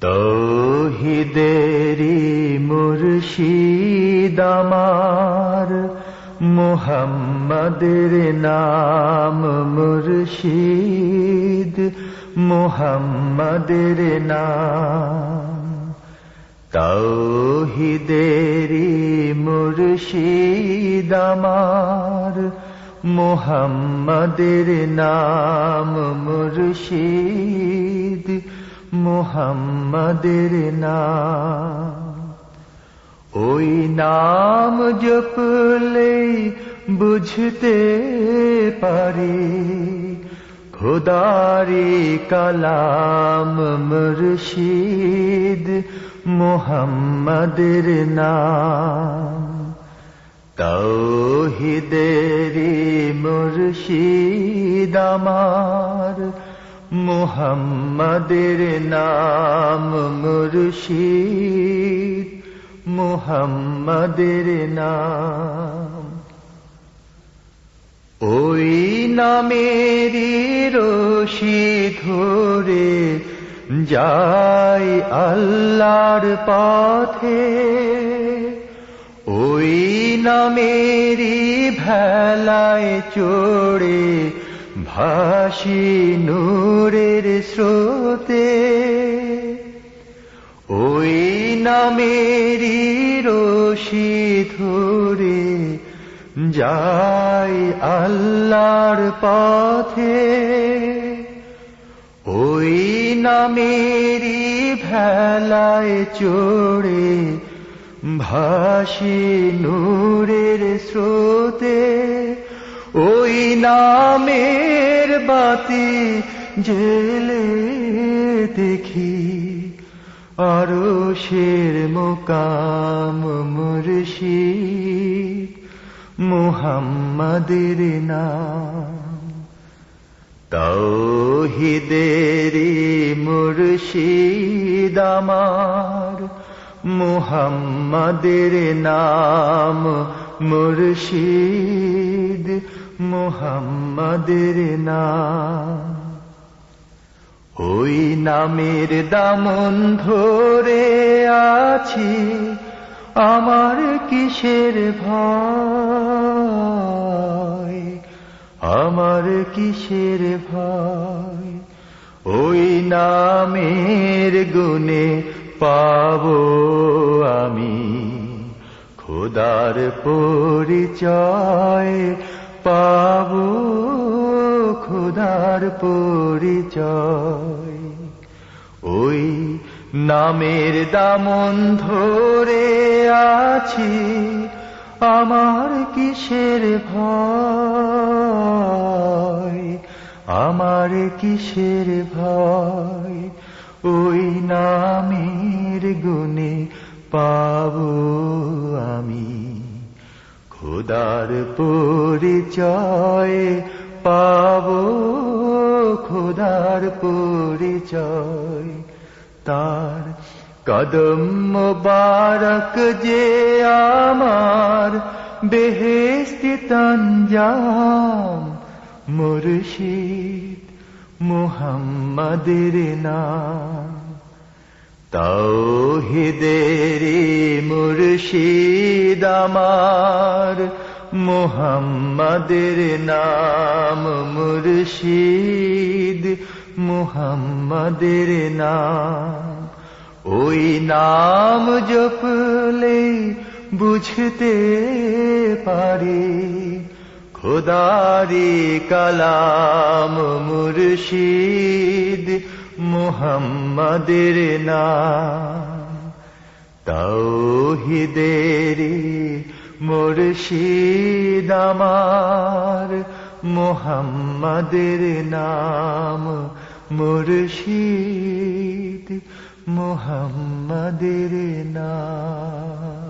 তৌহিদেরি মুর্শিদ আমার মোহাম্মদের নাম মুর্শিদ মোহাম্মদের নাম। তৌহিদেরি মুর্শিদ আমার মোহাম্মদের নাম মুর্শিদ। মোহাম্মদের নাম। ওই নাম জপলে বুঝতে পারি। খোদারি কালাম মুর্শিদ মোহাম্মদের নাম। তৌহিদেরি মুর্শিদ আমার। মোহাম্মদের নাম মুর্শিদ, মোহাম্মদের নাম। ওই নামেরই রশি ধরে যাই আল্লাহর পথে। ওই নামেরই ভেলায় চড়ে ভাসি নূরের স্রোতে, ওই নামেরই রশি ধরে যাই আল্লাহর পথে। ওই নামেরই ভেলায় চড়ে ভাসি নূরের স্রোতে ওই নামের বাতি জেলে দেখি আরও শের মোকাম মুর্শিদ মুহাম্মাদের নাম। তৌহিদেরি মুর্শিদ আমার মুহাম্মাদের নাম মুর্শিদ মুহাম্মাদের নাম। ওই নামের দামন ধরে আছি আমার কিসের ভয়? আমার কিসের ভয়? ওই নামের গুণে পাব খোদার পরিচয় পাব, খোদার পরিচয়। ওই নামের দামন ধরে আছি, আমার কিসের ভয়? আমার কিসের ভয়? ওই নামের গুণে পাব আমি। খোদার পরিচয় পাব, খোদার পরিচয়। তার কদম মুবারক যে আমার বেহেস্তি তঞ্জাম, মুর্শিদ মুহাম্মাদের নাম। তৌহিদেরি মুর্শিদ আমার, মুহাম্মাদের নাম মুর্শিদ, মুহাম্মাদের নাম। ওই নাম জপলে বুঝতে পারি, খোদারি কালাম মুর্শিদ মুহাম্মাদের নাম। তৌহিদেরি মুর্শিদ আমার মুহাম্মাদের নাম মুর্শিদ মুহাম্মাদের নাম।